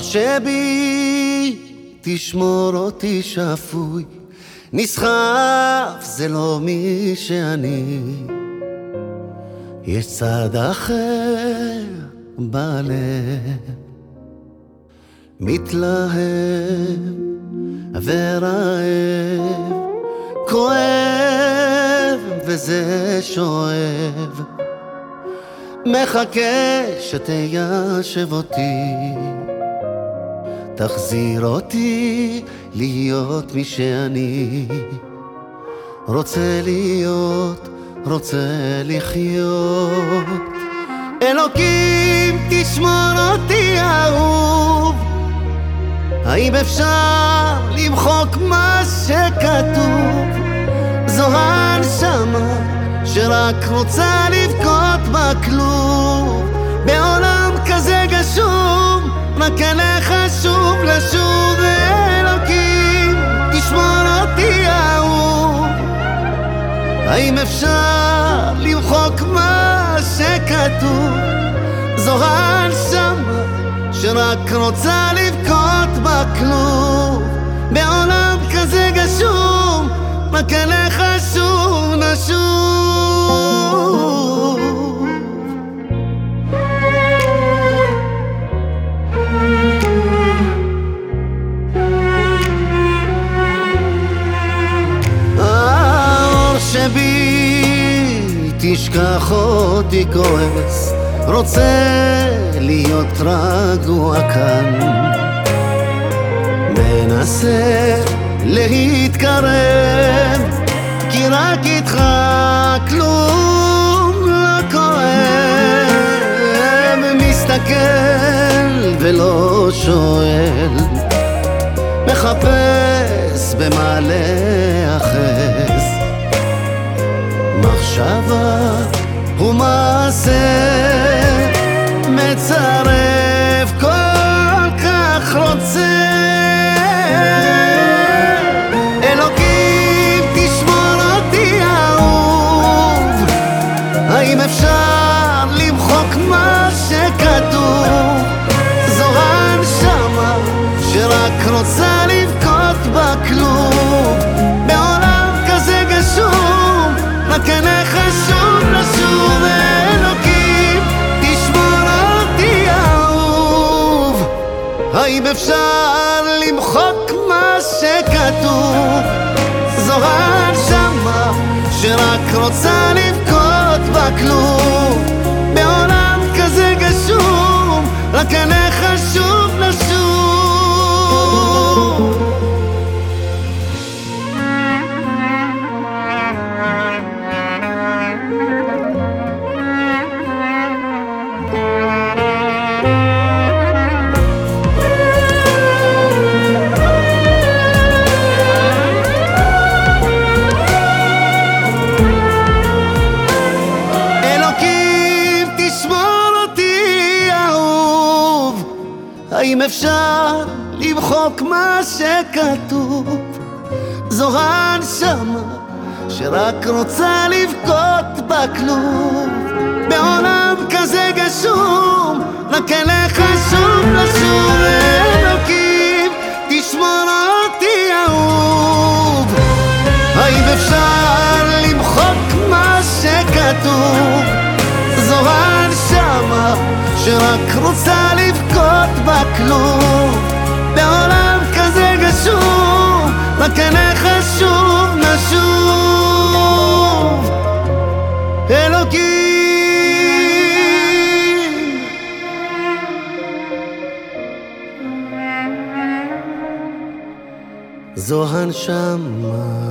שבי, תשמור אותי שפוי, נסחף זה לא מי שאני. יש צד אחר בלב, מתלהב ורעב, כואב וזה שואב, מחכה שתיישב אותי, תחזיר אותי להיות מי שאני, רוצה להיות רוצה לחיות. אלוקים, תשמור אותי אהוב. האם אפשר למחוק מה שכתוב? זו הנשמה שרק רוצה לבכות בכלוב. בעולם כזה גשום, רק אליך שוב לשוב. אלוקים, תשמור אותי אהוב. האם אפשר למחוק מה שכתוב? זו הנשמה שרק רוצה לבכות בכלוב בעולם כזה גשום, רק אליך שבי תשכח אותי כועס רוצה להיות רגוע כאן. מנסה להתקרב כי רק איתך כלום לא כואב. מסתכל ולא שואל מחפש במה להיאחז מחשבה ומעשה מצרף כל כך רוצה. אלוקים תשמור אותי אהוב. האם אפשר למחוק מה שכתוב? זו הנשמה שרק רוצה לבכות בכלוב האם אפשר למחוק מה שכתוב? זו הנשמה שרק רוצה לבכות האם אפשר למחוק מה שכתוב? זו הנשמה שרק רוצה לבכות בכלוב. בעולם כזה גשום רק אליך שוב לשוב אלוקים תשמור אותי אהוב. האם אפשר למחוק מה שכתוב? זו שרק רוצה לבכות בכלוב בעולם כזה גשום רק אליך שוב נשוב. אלוקים. זו הנשמה